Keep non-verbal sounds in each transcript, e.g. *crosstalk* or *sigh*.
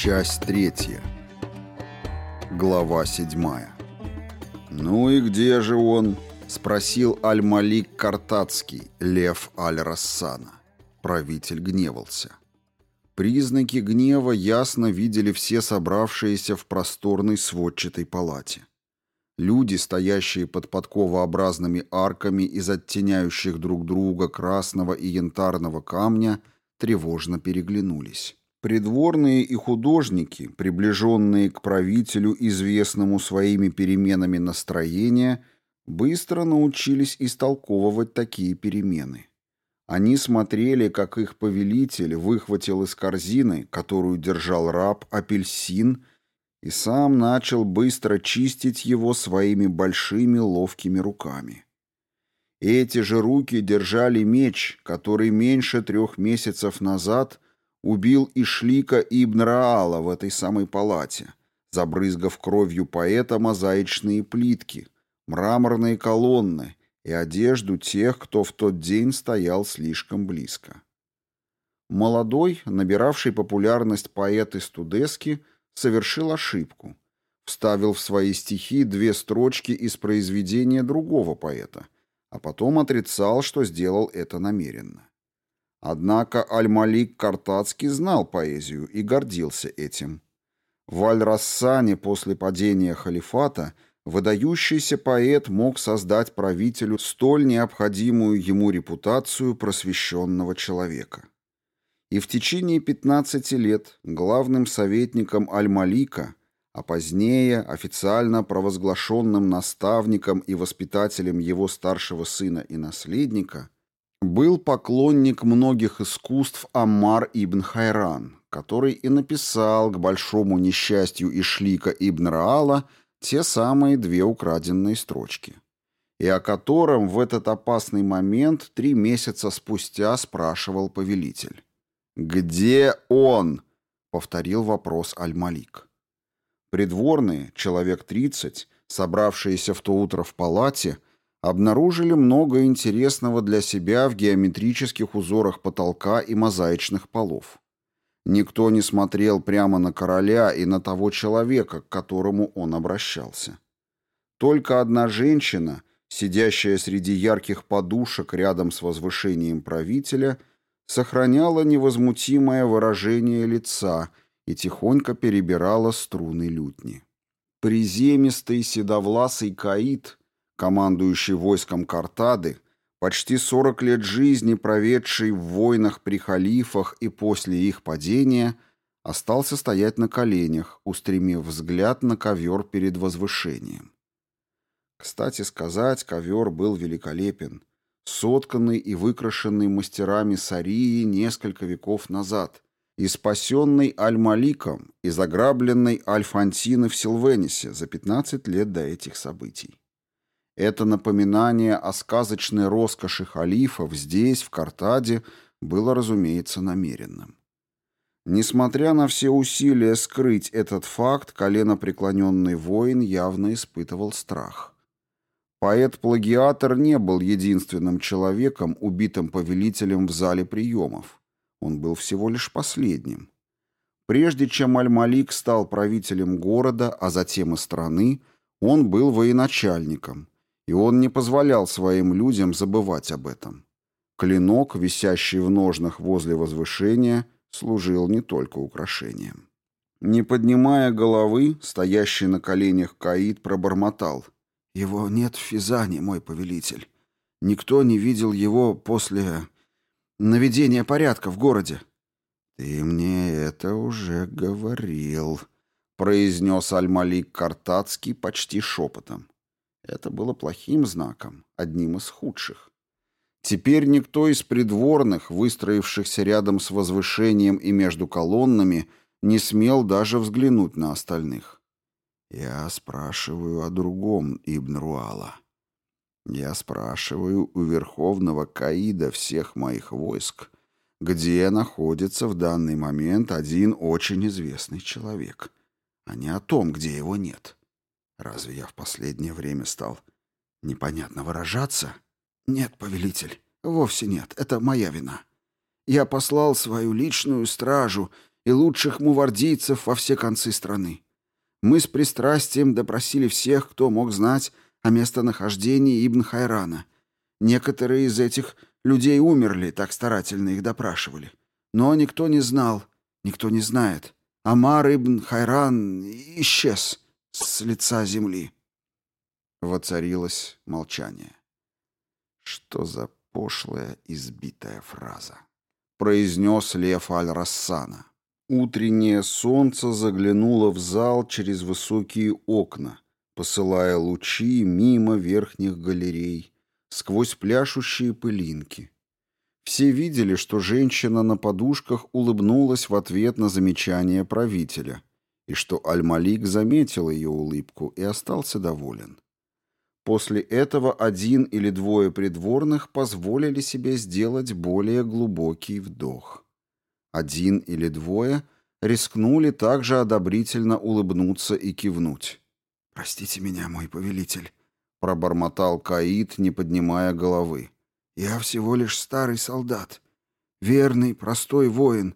Часть третья. Глава седьмая. «Ну и где же он?» — спросил Аль-Малик Картацкий, Лев Аль-Рассана. Правитель гневался. Признаки гнева ясно видели все собравшиеся в просторной сводчатой палате. Люди, стоящие под подковообразными арками из оттеняющих друг друга красного и янтарного камня, тревожно переглянулись. Придворные и художники, приближенные к правителю, известному своими переменами настроения, быстро научились истолковывать такие перемены. Они смотрели, как их повелитель выхватил из корзины, которую держал раб, апельсин, и сам начал быстро чистить его своими большими ловкими руками. Эти же руки держали меч, который меньше трех месяцев назад – убил Ишлика Ибн Раала в этой самой палате, забрызгав кровью поэта мозаичные плитки, мраморные колонны и одежду тех, кто в тот день стоял слишком близко. Молодой, набиравший популярность поэт из Тудески, совершил ошибку. Вставил в свои стихи две строчки из произведения другого поэта, а потом отрицал, что сделал это намеренно. Однако Аль-Малик Картацкий знал поэзию и гордился этим. В Аль-Рассане после падения халифата выдающийся поэт мог создать правителю столь необходимую ему репутацию просвещенного человека. И в течение 15 лет главным советником Аль-Малика, а позднее официально провозглашенным наставником и воспитателем его старшего сына и наследника – был поклонник многих искусств Аммар ибн Хайран, который и написал к большому несчастью Ишлика ибн Раала те самые две украденные строчки, и о котором в этот опасный момент три месяца спустя спрашивал повелитель. «Где он?» — повторил вопрос Аль-Малик. Придворные, человек тридцать, собравшиеся в то утро в палате, — обнаружили много интересного для себя в геометрических узорах потолка и мозаичных полов. Никто не смотрел прямо на короля и на того человека, к которому он обращался. Только одна женщина, сидящая среди ярких подушек рядом с возвышением правителя, сохраняла невозмутимое выражение лица и тихонько перебирала струны лютни. Приземистый седовласый каид командующий войском Картады, почти 40 лет жизни, проведший в войнах при халифах и после их падения, остался стоять на коленях, устремив взгляд на ковер перед возвышением. Кстати сказать, ковер был великолепен, сотканный и выкрашенный мастерами Сарии несколько веков назад и спасенный Аль-Маликом и заграбленный Аль-Фантино в Силвенисе за 15 лет до этих событий. Это напоминание о сказочной роскоши халифов здесь, в Картаде, было, разумеется, намеренным. Несмотря на все усилия скрыть этот факт, коленопреклоненный воин явно испытывал страх. Поэт-плагиатор не был единственным человеком, убитым повелителем в зале приемов. Он был всего лишь последним. Прежде чем Аль-Малик стал правителем города, а затем и страны, он был военачальником – и он не позволял своим людям забывать об этом. Клинок, висящий в ножнах возле возвышения, служил не только украшением. Не поднимая головы, стоящий на коленях Каид пробормотал. «Его нет в Физане, мой повелитель. Никто не видел его после наведения порядка в городе». «Ты мне это уже говорил», — произнес Аль-Малик Картацкий почти шепотом. Это было плохим знаком, одним из худших. Теперь никто из придворных, выстроившихся рядом с возвышением и между колоннами, не смел даже взглянуть на остальных. Я спрашиваю о другом Ибн Руала. Я спрашиваю у верховного Каида всех моих войск, где находится в данный момент один очень известный человек, а не о том, где его нет. Разве я в последнее время стал непонятно выражаться? Нет, повелитель, вовсе нет, это моя вина. Я послал свою личную стражу и лучших мувардийцев во все концы страны. Мы с пристрастием допросили всех, кто мог знать о местонахождении Ибн Хайрана. Некоторые из этих людей умерли, так старательно их допрашивали. Но никто не знал, никто не знает. Амар Ибн Хайран исчез с лица земли. Воцарилось молчание. Что за пошлая избитая фраза? Произнес Лев Аль-Рассана. Утреннее солнце заглянуло в зал через высокие окна, посылая лучи мимо верхних галерей, сквозь пляшущие пылинки. Все видели, что женщина на подушках улыбнулась в ответ на замечание правителя, и что Аль-Малик заметил ее улыбку и остался доволен. После этого один или двое придворных позволили себе сделать более глубокий вдох. Один или двое рискнули также одобрительно улыбнуться и кивнуть. «Простите меня, мой повелитель», — пробормотал Каид, не поднимая головы. «Я всего лишь старый солдат, верный, простой воин,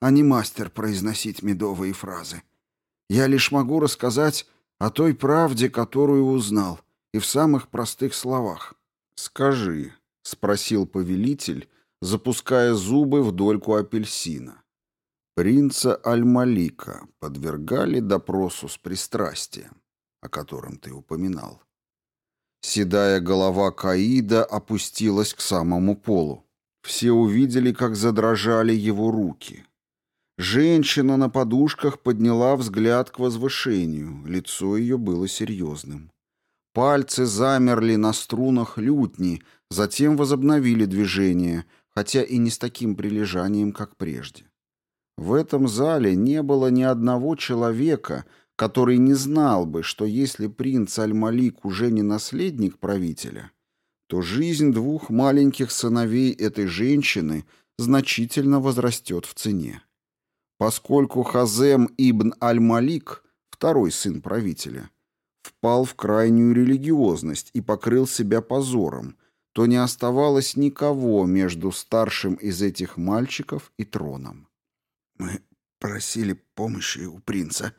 а не мастер произносить медовые фразы. Я лишь могу рассказать о той правде, которую узнал, и в самых простых словах». «Скажи», — спросил повелитель, запуская зубы в дольку апельсина. «Принца Аль-Малика подвергали допросу с пристрастием?» о котором ты упоминал. Седая голова Каида опустилась к самому полу. Все увидели, как задрожали его руки. Женщина на подушках подняла взгляд к возвышению, лицо ее было серьезным. Пальцы замерли на струнах лютни, затем возобновили движение, хотя и не с таким прилежанием, как прежде. В этом зале не было ни одного человека, который не знал бы, что если принц Аль-Малик уже не наследник правителя, то жизнь двух маленьких сыновей этой женщины значительно возрастет в цене. Поскольку Хазем ибн Аль-Малик, второй сын правителя, впал в крайнюю религиозность и покрыл себя позором, то не оставалось никого между старшим из этих мальчиков и троном. «Мы просили помощи у принца»,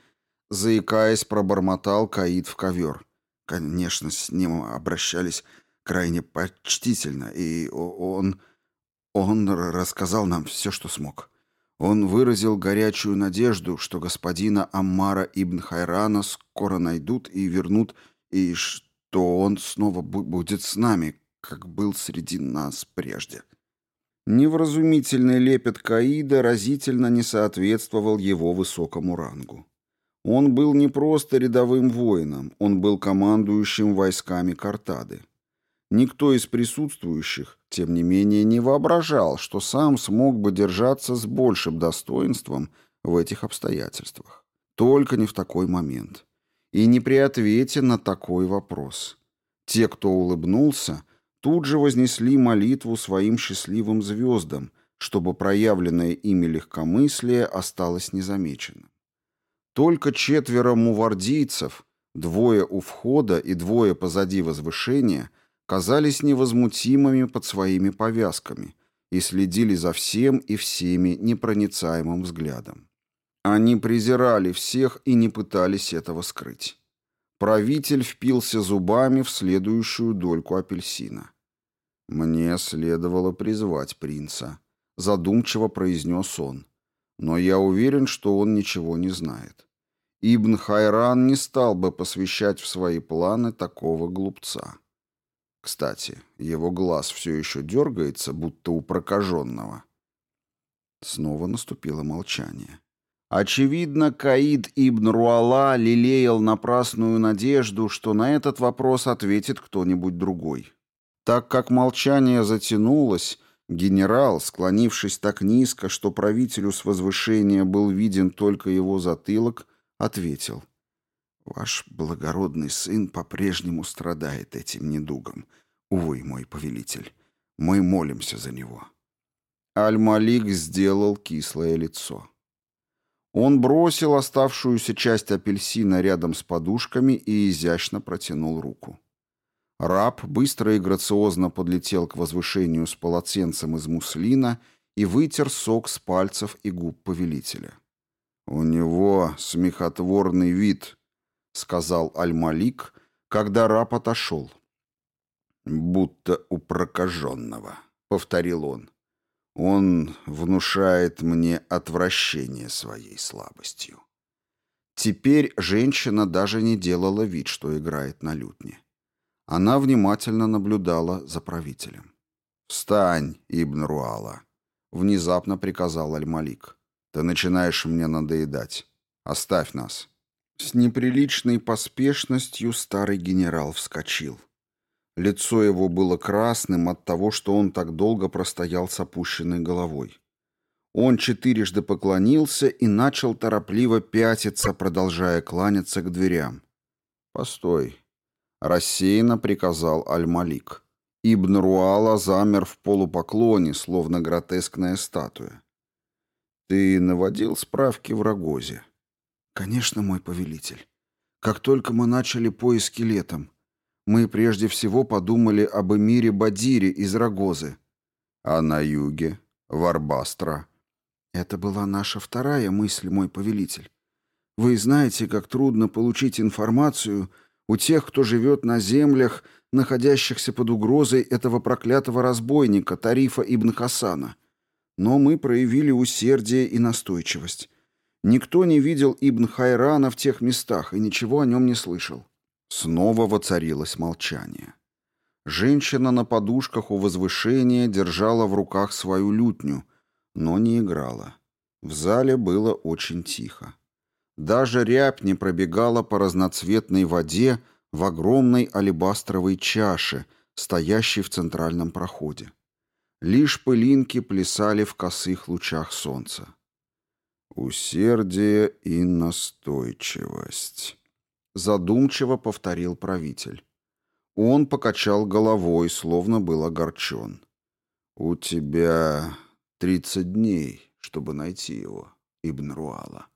Заикаясь, пробормотал Каид в ковер. Конечно, с ним обращались крайне почтительно, и он... Он рассказал нам все, что смог. Он выразил горячую надежду, что господина Аммара ибн Хайрана скоро найдут и вернут, и что он снова будет с нами, как был среди нас прежде. Невразумительный лепет Каида разительно не соответствовал его высокому рангу. Он был не просто рядовым воином, он был командующим войсками Картады. Никто из присутствующих, тем не менее, не воображал, что сам смог бы держаться с большим достоинством в этих обстоятельствах. Только не в такой момент. И не при ответе на такой вопрос. Те, кто улыбнулся, тут же вознесли молитву своим счастливым звездам, чтобы проявленное ими легкомыслие осталось незамеченным. Только четверо мувардийцев, двое у входа и двое позади возвышения, казались невозмутимыми под своими повязками и следили за всем и всеми непроницаемым взглядом. Они презирали всех и не пытались этого скрыть. Правитель впился зубами в следующую дольку апельсина. «Мне следовало призвать принца», — задумчиво произнес он. «Но я уверен, что он ничего не знает. Ибн Хайран не стал бы посвящать в свои планы такого глупца. Кстати, его глаз все еще дергается, будто у прокаженного. Снова наступило молчание. Очевидно, Каид ибн Руала лелеял напрасную надежду, что на этот вопрос ответит кто-нибудь другой. Так как молчание затянулось, генерал, склонившись так низко, что правителю с возвышения был виден только его затылок, ответил. «Ваш благородный сын по-прежнему страдает этим недугом. Увы, мой повелитель, мы молимся за него». Аль-Малик сделал кислое лицо. Он бросил оставшуюся часть апельсина рядом с подушками и изящно протянул руку. Раб быстро и грациозно подлетел к возвышению с полотенцем из муслина и вытер сок с пальцев и губ повелителя. «У него смехотворный вид», — сказал Аль-Малик, когда раб отошел. «Будто у прокаженного», — повторил он. «Он внушает мне отвращение своей слабостью». Теперь женщина даже не делала вид, что играет на лютне. Она внимательно наблюдала за правителем. «Встань, Ибн Руала», — внезапно приказал Аль-Малик. «Ты начинаешь мне надоедать. Оставь нас». С неприличной поспешностью старый генерал вскочил. Лицо его было красным от того, что он так долго простоял с опущенной головой. Он четырежды поклонился и начал торопливо пятиться, продолжая кланяться к дверям. «Постой», — рассеянно приказал Аль-Малик. Ибн Руала замер в полупоклоне, словно гротескная статуя. «Ты наводил справки в Рогозе?» «Конечно, мой повелитель. Как только мы начали поиски летом, мы прежде всего подумали об эмире Бадире из Рогозы. А на юге? Варбастра?» Это была наша вторая мысль, мой повелитель. Вы знаете, как трудно получить информацию у тех, кто живет на землях, находящихся под угрозой этого проклятого разбойника Тарифа ибн Хасана. Но мы проявили усердие и настойчивость. Никто не видел Ибн Хайрана в тех местах и ничего о нем не слышал. Снова воцарилось молчание. Женщина на подушках у возвышения держала в руках свою лютню — но не играла. В зале было очень тихо. Даже рябь не пробегала по разноцветной воде в огромной алебастровой чаше, стоящей в центральном проходе. Лишь пылинки плясали в косых лучах солнца. «Усердие и настойчивость», — задумчиво повторил правитель. Он покачал головой, словно был огорчен. «У тебя Тридцать дней, чтобы найти его, Ибн Руала.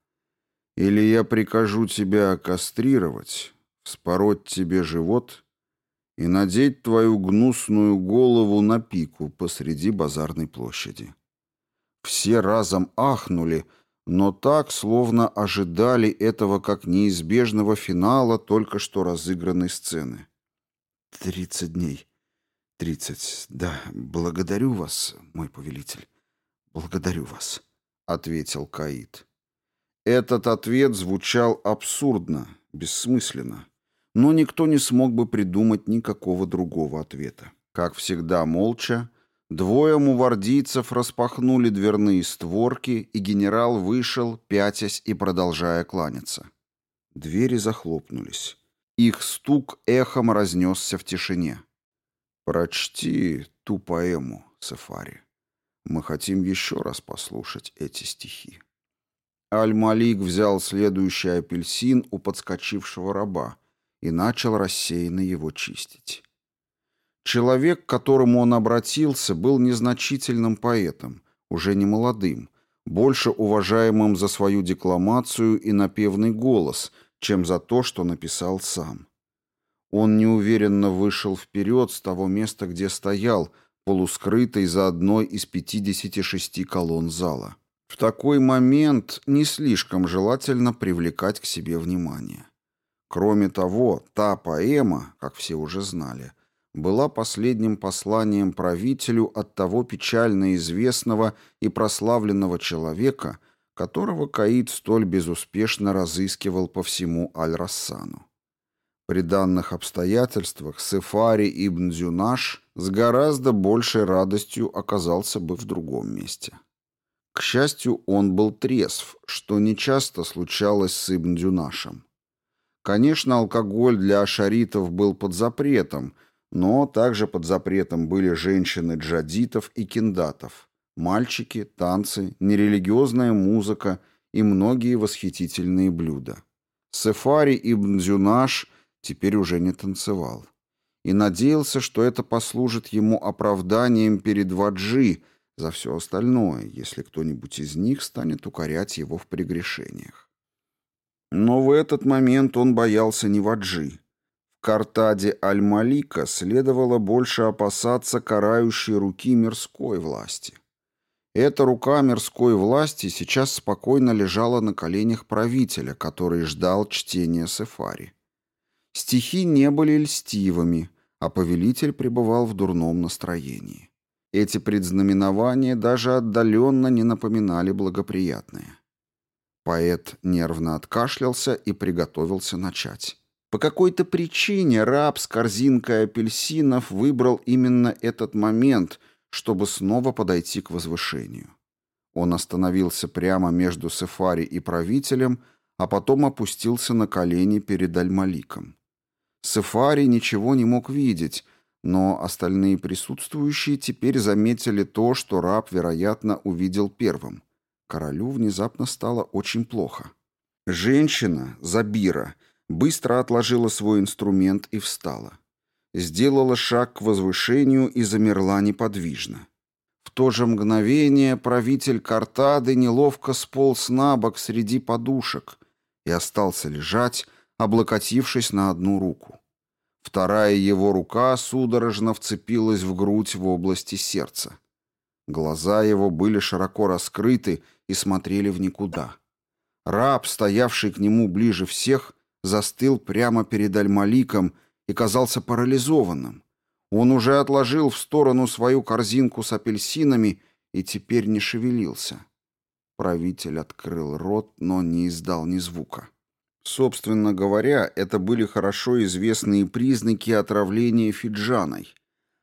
Или я прикажу тебя кастрировать, вспороть тебе живот и надеть твою гнусную голову на пику посреди базарной площади. Все разом ахнули, но так, словно ожидали этого как неизбежного финала только что разыгранной сцены. «Тридцать дней. Тридцать. Да, благодарю вас, мой повелитель. «Благодарю вас», — ответил Каид. Этот ответ звучал абсурдно, бессмысленно, но никто не смог бы придумать никакого другого ответа. Как всегда, молча, двое мувардийцев распахнули дверные створки, и генерал вышел, пятясь и продолжая кланяться. Двери захлопнулись. Их стук эхом разнесся в тишине. «Прочти ту поэму, Сафари». Мы хотим еще раз послушать эти стихи. Аль-Малик взял следующий апельсин у подскочившего раба и начал рассеянно его чистить. Человек, к которому он обратился, был незначительным поэтом, уже не молодым, больше уважаемым за свою декламацию и напевный голос, чем за то, что написал сам. Он неуверенно вышел вперед с того места, где стоял, полускрытой за одной из 56 колонн зала. В такой момент не слишком желательно привлекать к себе внимание. Кроме того, та поэма, как все уже знали, была последним посланием правителю от того печально известного и прославленного человека, которого Каид столь безуспешно разыскивал по всему Аль-Рассану. При данных обстоятельствах Сефари ибн Зюнаш с гораздо большей радостью оказался бы в другом месте. К счастью, он был трезв, что нечасто случалось с Ибн Дюнашем. Конечно, алкоголь для ашаритов был под запретом, но также под запретом были женщины джадитов и киндатов, мальчики, танцы, нерелигиозная музыка и многие восхитительные блюда. Сефари ибн Дюнаш – теперь уже не танцевал. И надеялся, что это послужит ему оправданием перед Ваджи за все остальное, если кто-нибудь из них станет укорять его в прегрешениях. Но в этот момент он боялся не Ваджи. Картаде Аль-Малика следовало больше опасаться карающей руки мирской власти. Эта рука мирской власти сейчас спокойно лежала на коленях правителя, который ждал чтения Сефари. Стихи не были льстивыми, а повелитель пребывал в дурном настроении. Эти предзнаменования даже отдаленно не напоминали благоприятные. Поэт нервно откашлялся и приготовился начать. По какой-то причине раб с корзинкой апельсинов выбрал именно этот момент, чтобы снова подойти к возвышению. Он остановился прямо между Сефари и правителем, а потом опустился на колени перед Аль-Маликом. Сефари ничего не мог видеть, но остальные присутствующие теперь заметили то, что раб, вероятно, увидел первым. Королю внезапно стало очень плохо. Женщина, Забира, быстро отложила свой инструмент и встала. Сделала шаг к возвышению и замерла неподвижно. В то же мгновение правитель Картады неловко сполз на бок среди подушек и остался лежать, облокотившись на одну руку. Вторая его рука судорожно вцепилась в грудь в области сердца. Глаза его были широко раскрыты и смотрели в никуда. Раб, стоявший к нему ближе всех, застыл прямо перед Аль-Маликом и казался парализованным. Он уже отложил в сторону свою корзинку с апельсинами и теперь не шевелился. Правитель открыл рот, но не издал ни звука. Собственно говоря, это были хорошо известные признаки отравления фиджаной.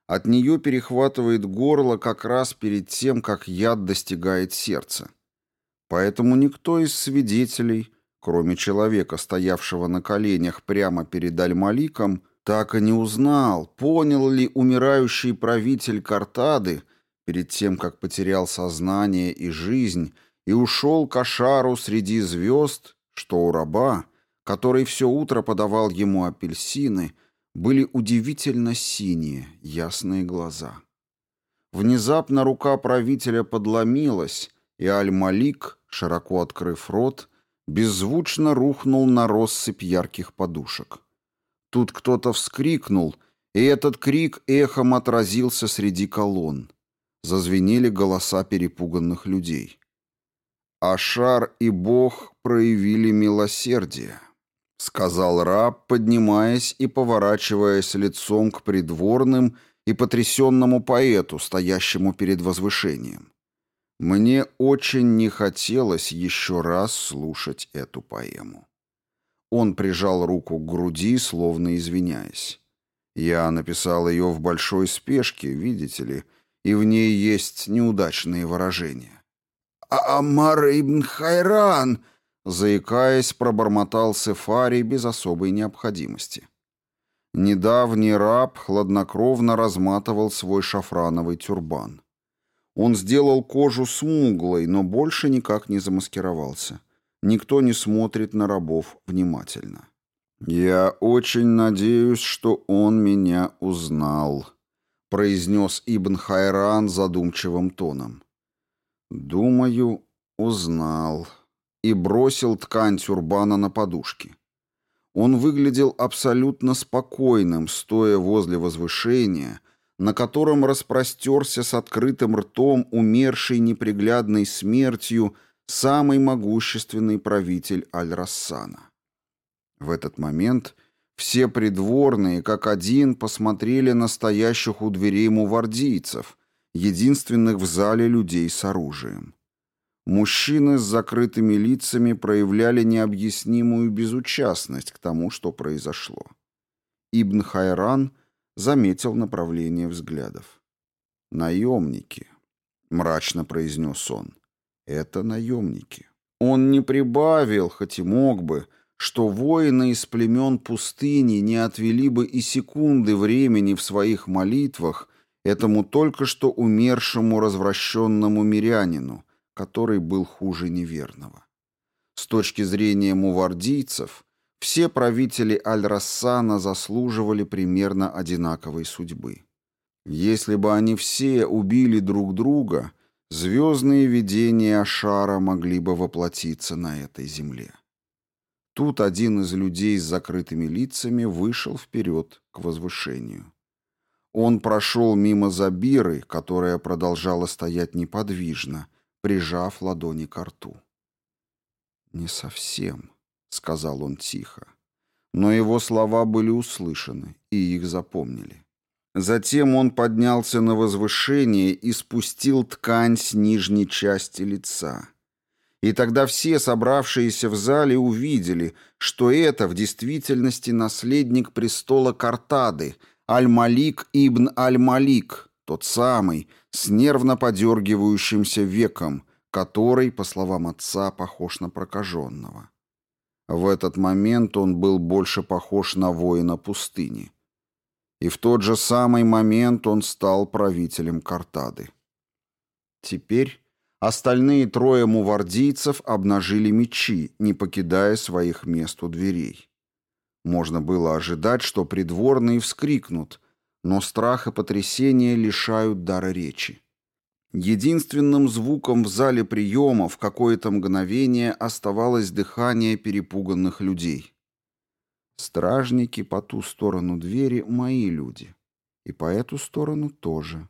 От нее перехватывает горло как раз перед тем, как яд достигает сердца. Поэтому никто из свидетелей, кроме человека, стоявшего на коленях прямо перед Аль-Маликом, так и не узнал, понял ли умирающий правитель Картады перед тем, как потерял сознание и жизнь и ушел к Ашару среди звезд, что у раба, который все утро подавал ему апельсины, были удивительно синие, ясные глаза. Внезапно рука правителя подломилась, и Аль-Малик, широко открыв рот, беззвучно рухнул на россыпь ярких подушек. Тут кто-то вскрикнул, и этот крик эхом отразился среди колонн. Зазвенели голоса перепуганных людей. Ашар и Бог проявили милосердие, сказал раб, поднимаясь и поворачиваясь лицом к придворным и потрясенному поэту, стоящему перед возвышением. Мне очень не хотелось еще раз слушать эту поэму. Он прижал руку к груди, словно извиняясь. Я написал ее в большой спешке, видите ли, и в ней есть неудачные выражения. «Амар ибн Хайран!» Заикаясь, пробормотал Сефари без особой необходимости. Недавний раб хладнокровно разматывал свой шафрановый тюрбан. Он сделал кожу смуглой, но больше никак не замаскировался. Никто не смотрит на рабов внимательно. «Я очень надеюсь, что он меня узнал», — произнес Ибн Хайран задумчивым тоном. «Думаю, узнал». И бросил ткань тюрбана на подушки. Он выглядел абсолютно спокойным, стоя возле возвышения, на котором распростерся с открытым ртом умерший неприглядной смертью самый могущественный правитель Аль-Рассана. В этот момент все придворные, как один, посмотрели на стоящих у дверей мувардийцев, единственных в зале людей с оружием. Мужчины с закрытыми лицами проявляли необъяснимую безучастность к тому, что произошло. Ибн Хайран заметил направление взглядов. «Наемники», — мрачно произнес он, — «это наемники». Он не прибавил, хоть и мог бы, что воины из племен пустыни не отвели бы и секунды времени в своих молитвах этому только что умершему развращенному мирянину, который был хуже неверного. С точки зрения мувардийцев, все правители Аль-Рассана заслуживали примерно одинаковой судьбы. Если бы они все убили друг друга, звездные видения Ашара могли бы воплотиться на этой земле. Тут один из людей с закрытыми лицами вышел вперед к возвышению. Он прошел мимо Забиры, которая продолжала стоять неподвижно, прижав ладони к рту. «Не совсем», — сказал он тихо. Но его слова были услышаны, и их запомнили. Затем он поднялся на возвышение и спустил ткань с нижней части лица. И тогда все собравшиеся в зале увидели, что это в действительности наследник престола Картады, Аль-Малик ибн Аль-Малик, тот самый, с нервно подергивающимся веком, который, по словам отца, похож на прокаженного. В этот момент он был больше похож на воина пустыни. И в тот же самый момент он стал правителем Картады. Теперь остальные трое мувардийцев обнажили мечи, не покидая своих мест у дверей. Можно было ожидать, что придворные вскрикнут, но страх и потрясение лишают дара речи. Единственным звуком в зале приема в какое-то мгновение оставалось дыхание перепуганных людей. Стражники по ту сторону двери — мои люди. И по эту сторону тоже.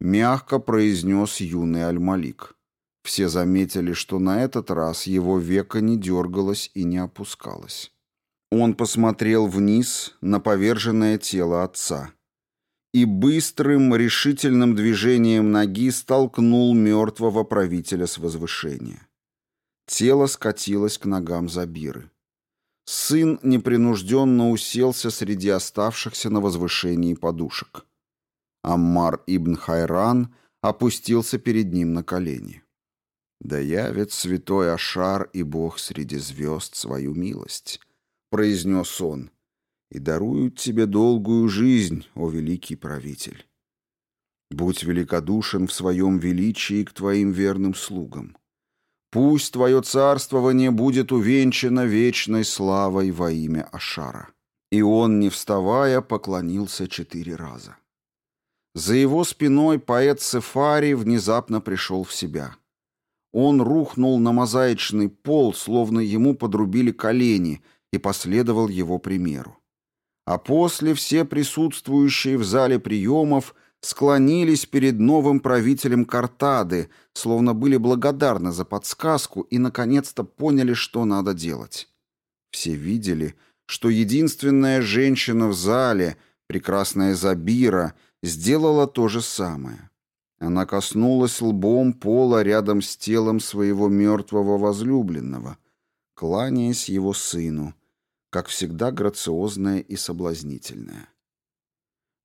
Мягко произнес юный Аль-Малик. Все заметили, что на этот раз его века не дергалось и не опускалось. Он посмотрел вниз на поверженное тело отца и быстрым решительным движением ноги столкнул мертвого правителя с возвышения. Тело скатилось к ногам Забиры. Сын непринужденно уселся среди оставшихся на возвышении подушек. Аммар ибн Хайран опустился перед ним на колени. «Да явит святой Ашар и Бог среди звезд свою милость», — произнес он, — «и даруют тебе долгую жизнь, о великий правитель. Будь великодушен в своем величии к твоим верным слугам. Пусть твое царствование будет увенчано вечной славой во имя Ашара». И он, не вставая, поклонился четыре раза. За его спиной поэт Сефари внезапно пришел в себя. Он рухнул на мозаичный пол, словно ему подрубили колени, и последовал его примеру. А после все присутствующие в зале приемов – склонились перед новым правителем Картады, словно были благодарны за подсказку и, наконец-то, поняли, что надо делать. Все видели, что единственная женщина в зале, прекрасная Забира, сделала то же самое. Она коснулась лбом пола рядом с телом своего мертвого возлюбленного, кланяясь его сыну, как всегда грациозная и соблазнительная.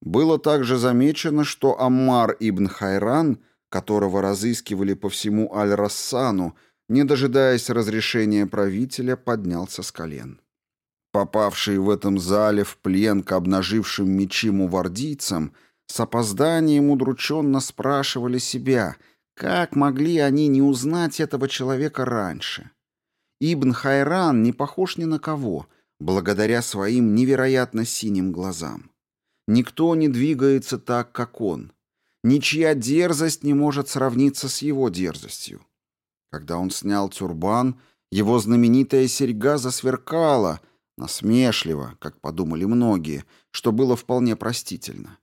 Было также замечено, что Аммар ибн Хайран, которого разыскивали по всему Аль-Рассану, не дожидаясь разрешения правителя, поднялся с колен. Попавшие в этом зале в плен к обнажившим мечи мувардийцам, с опозданием удрученно спрашивали себя, как могли они не узнать этого человека раньше. Ибн Хайран не похож ни на кого, благодаря своим невероятно синим глазам. Никто не двигается так, как он. Ничья дерзость не может сравниться с его дерзостью. Когда он снял тюрбан, его знаменитая серьга засверкала, насмешливо, как подумали многие, что было вполне простительно.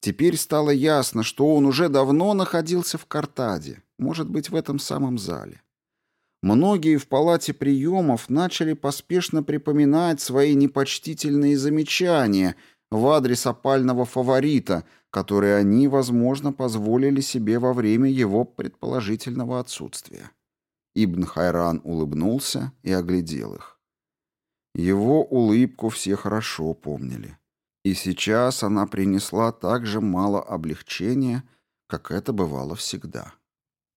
Теперь стало ясно, что он уже давно находился в Картаде, может быть, в этом самом зале. Многие в палате приемов начали поспешно припоминать свои непочтительные замечания — в адрес опального фаворита, который они, возможно, позволили себе во время его предположительного отсутствия. Ибн Хайран улыбнулся и оглядел их. Его улыбку все хорошо помнили. И сейчас она принесла так же мало облегчения, как это бывало всегда.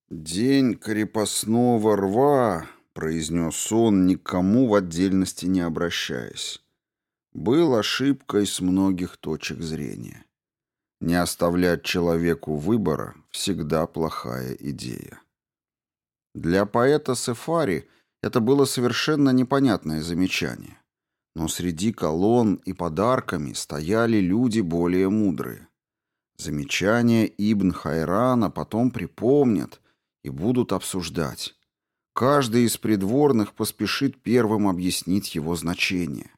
«День крепостного рва», — произнес он, никому в отдельности не обращаясь был ошибкой с многих точек зрения. Не оставлять человеку выбора всегда плохая идея. Для поэта Сефари это было совершенно непонятное замечание. Но среди колонн и подарками стояли люди более мудрые. Замечания Ибн Хайрана потом припомнят и будут обсуждать. Каждый из придворных поспешит первым объяснить его значение.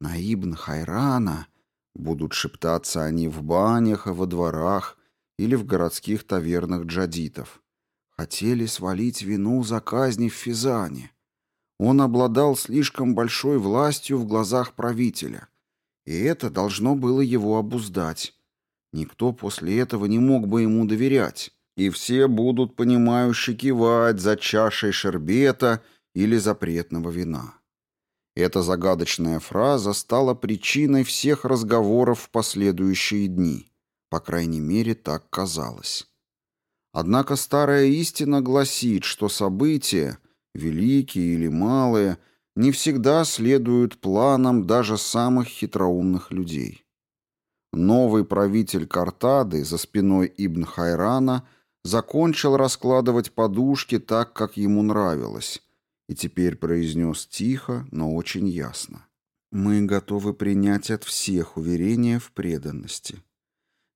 На Ибн Хайрана Будут шептаться они в банях и во дворах или в городских тавернах джадитов. Хотели свалить вину за казни в Физане. Он обладал слишком большой властью в глазах правителя, и это должно было его обуздать. Никто после этого не мог бы ему доверять, и все будут понимающе кивать за чашей шербета или запретного вина. Эта загадочная фраза стала причиной всех разговоров в последующие дни. По крайней мере, так казалось. Однако старая истина гласит, что события, великие или малые, не всегда следуют планам даже самых хитроумных людей. Новый правитель Картады за спиной Ибн Хайрана закончил раскладывать подушки так, как ему нравилось, и теперь произнес тихо, но очень ясно. «Мы готовы принять от всех уверения в преданности.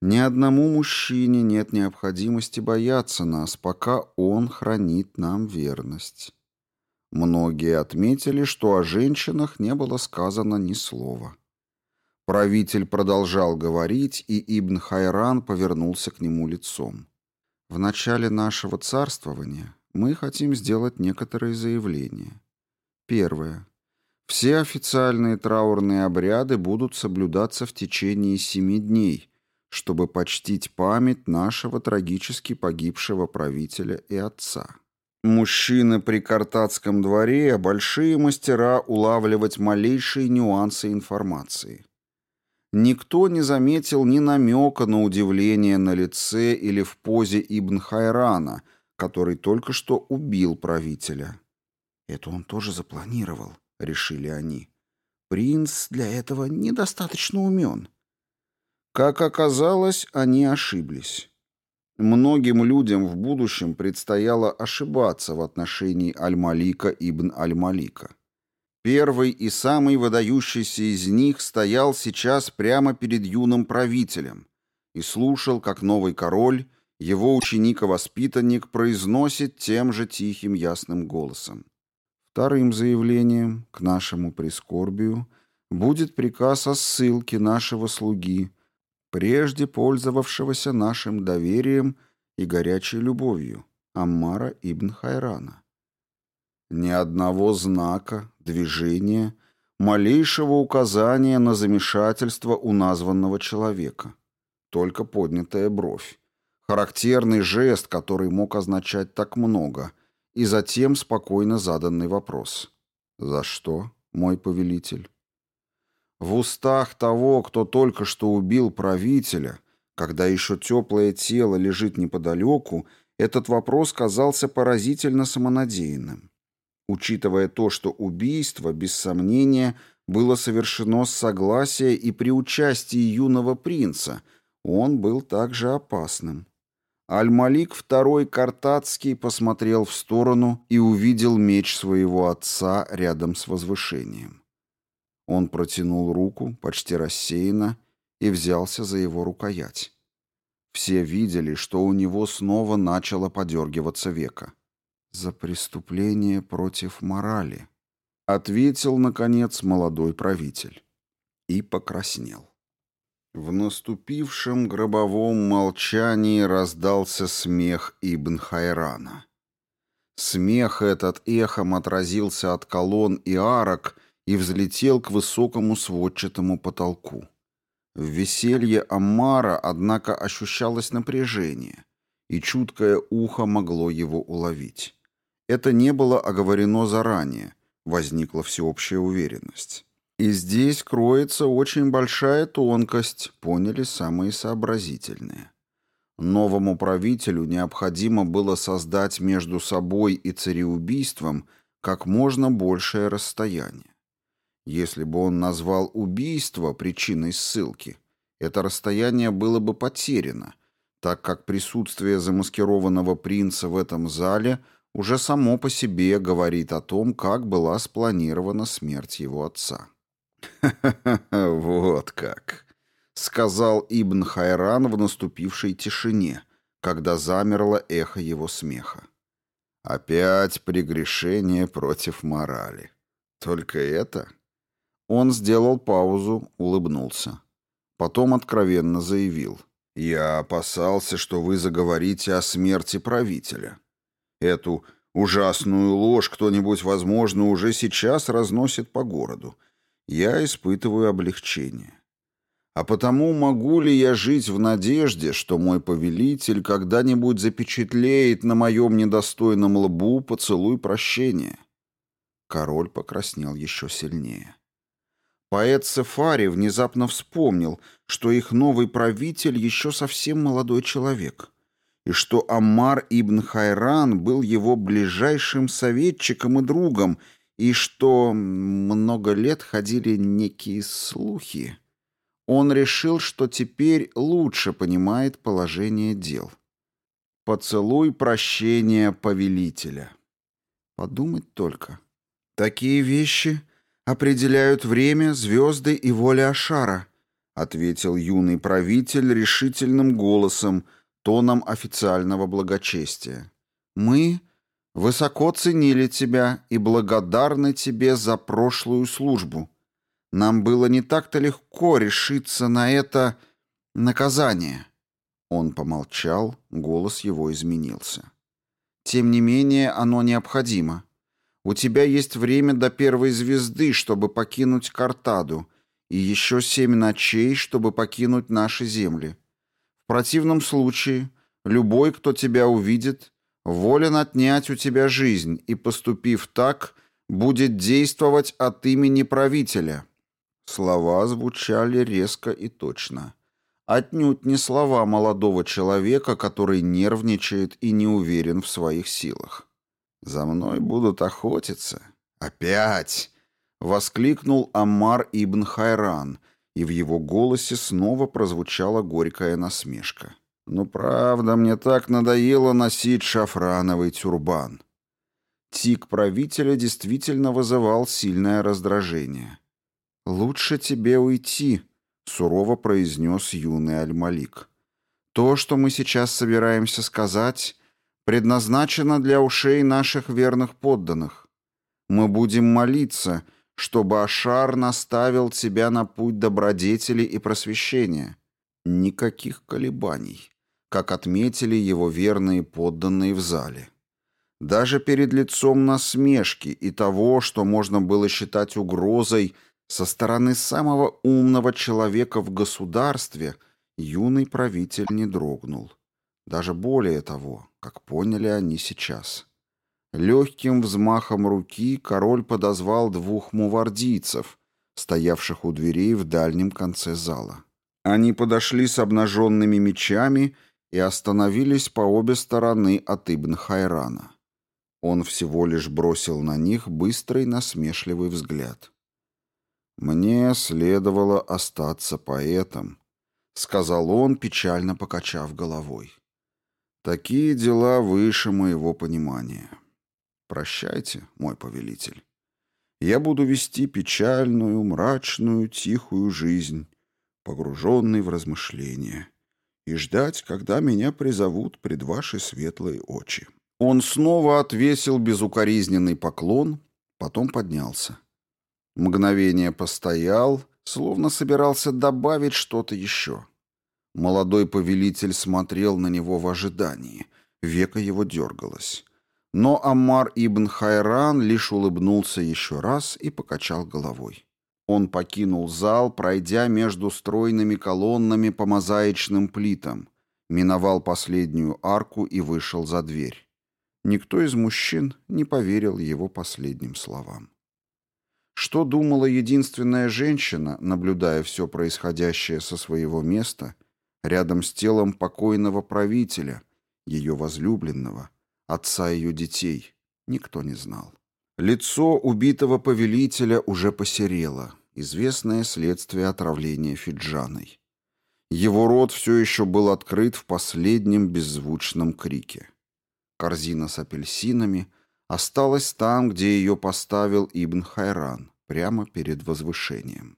Ни одному мужчине нет необходимости бояться нас, пока он хранит нам верность». Многие отметили, что о женщинах не было сказано ни слова. Правитель продолжал говорить, и Ибн Хайран повернулся к нему лицом. «В начале нашего царствования мы хотим сделать некоторые заявления. Первое. Все официальные траурные обряды будут соблюдаться в течение семи дней, чтобы почтить память нашего трагически погибшего правителя и отца. Мужчины при картатском дворе – большие мастера улавливать малейшие нюансы информации. Никто не заметил ни намека на удивление на лице или в позе Ибн Хайрана – который только что убил правителя. Это он тоже запланировал, решили они. Принц для этого недостаточно умен. Как оказалось, они ошиблись. Многим людям в будущем предстояло ошибаться в отношении Аль-Малика ибн Аль-Малика. Первый и самый выдающийся из них стоял сейчас прямо перед юным правителем и слушал, как новый король его ученик и воспитанник произносит тем же тихим ясным голосом. Вторым заявлением, к нашему прискорбию, будет приказ о ссылке нашего слуги, прежде пользовавшегося нашим доверием и горячей любовью, Аммара ибн Хайрана. Ни одного знака, движения, малейшего указания на замешательство у названного человека. Только поднятая бровь Характерный жест, который мог означать так много, и затем спокойно заданный вопрос. «За что, мой повелитель?» В устах того, кто только что убил правителя, когда еще теплое тело лежит неподалеку, этот вопрос казался поразительно самонадеянным. Учитывая то, что убийство, без сомнения, было совершено с согласия и при участии юного принца, он был также опасным. Аль-Малик II Картацкий посмотрел в сторону и увидел меч своего отца рядом с возвышением. Он протянул руку, почти рассеянно, и взялся за его рукоять. Все видели, что у него снова начало подергиваться века. «За преступление против морали», — ответил, наконец, молодой правитель. И покраснел. В наступившем гробовом молчании раздался смех Ибн Хайрана. Смех этот эхом отразился от колонн и арок и взлетел к высокому сводчатому потолку. В веселье Аммара, однако, ощущалось напряжение, и чуткое ухо могло его уловить. Это не было оговорено заранее, возникла всеобщая уверенность. И здесь кроется очень большая тонкость, поняли самые сообразительные. Новому правителю необходимо было создать между собой и цареубийством как можно большее расстояние. Если бы он назвал убийство причиной ссылки, это расстояние было бы потеряно, так как присутствие замаскированного принца в этом зале уже само по себе говорит о том, как была спланирована смерть его отца. *laughs* вот как!» — сказал Ибн Хайран в наступившей тишине, когда замерло эхо его смеха. «Опять прегрешение против морали. Только это?» Он сделал паузу, улыбнулся. Потом откровенно заявил. «Я опасался, что вы заговорите о смерти правителя. Эту ужасную ложь кто-нибудь, возможно, уже сейчас разносит по городу. Я испытываю облегчение. А потому могу ли я жить в надежде, что мой повелитель когда-нибудь запечатлеет на моем недостойном лбу поцелуй прощения?» Король покраснел еще сильнее. Поэт Сефари внезапно вспомнил, что их новый правитель еще совсем молодой человек, и что Амар ибн Хайран был его ближайшим советчиком и другом, и что много лет ходили некие слухи. Он решил, что теперь лучше понимает положение дел. Поцелуй прощения повелителя. Подумать только. Такие вещи определяют время, звезды и воля Ашара», — ответил юный правитель решительным голосом, тоном официального благочестия. «Мы высоко ценили тебя и благодарны тебе за прошлую службу. Нам было не так-то легко решиться на это наказание». Он помолчал, голос его изменился. «Тем не менее, оно необходимо. У тебя есть время до первой звезды, чтобы покинуть Картаду, и еще семь ночей, чтобы покинуть наши земли. В противном случае любой, кто тебя увидит, волен отнять у тебя жизнь и, поступив так, будет действовать от имени правителя». Слова звучали резко и точно. Отнюдь не слова молодого человека, который нервничает и не уверен в своих силах. За мной будут охотиться. Опять! Воскликнул Амар ибн Хайран, и в его голосе снова прозвучала горькая насмешка. «Ну правда, мне так надоело носить шафрановый тюрбан». Тик правителя действительно вызывал сильное раздражение. «Лучше тебе уйти», — сурово произнес юный Аль-Малик. «То, что мы сейчас собираемся сказать, предназначена для ушей наших верных подданных. Мы будем молиться, чтобы Ашар наставил тебя на путь добродетели и просвещения. Никаких колебаний, как отметили его верные подданные в зале. Даже перед лицом насмешки и того, что можно было считать угрозой со стороны самого умного человека в государстве, юный правитель не дрогнул. Даже более того, как поняли они сейчас. Легким взмахом руки король подозвал двух мувардийцев, стоявших у дверей в дальнем конце зала. Они подошли с обнаженными мечами и остановились по обе стороны от Ибн Хайрана. Он всего лишь бросил на них быстрый насмешливый взгляд. «Мне следовало остаться поэтом», — сказал он, печально покачав головой. Такие дела выше моего понимания. Прощайте, мой повелитель. Я буду вести печальную, мрачную, тихую жизнь, погруженный в размышления, и ждать, когда меня призовут пред ваши светлые очи. Он снова отвесил безукоризненный поклон, потом поднялся. Мгновение постоял, словно собирался добавить что-то еще. Молодой повелитель смотрел на него в ожидании. Века его дергалось. Но Амар ибн Хайран лишь улыбнулся еще раз и покачал головой. Он покинул зал, пройдя между стройными колоннами по мозаичным плитам, миновал последнюю арку и вышел за дверь. Никто из мужчин не поверил его последним словам. Что думала единственная женщина, наблюдая все происходящее со своего места – рядом с телом покойного правителя, ее возлюбленного, отца ее детей, никто не знал. Лицо убитого повелителя уже посерело, известное следствие отравления Фиджаной. Его рот все еще был открыт в последнем беззвучном крике. Корзина с апельсинами осталась там, где ее поставил Ибн Хайран, прямо перед возвышением.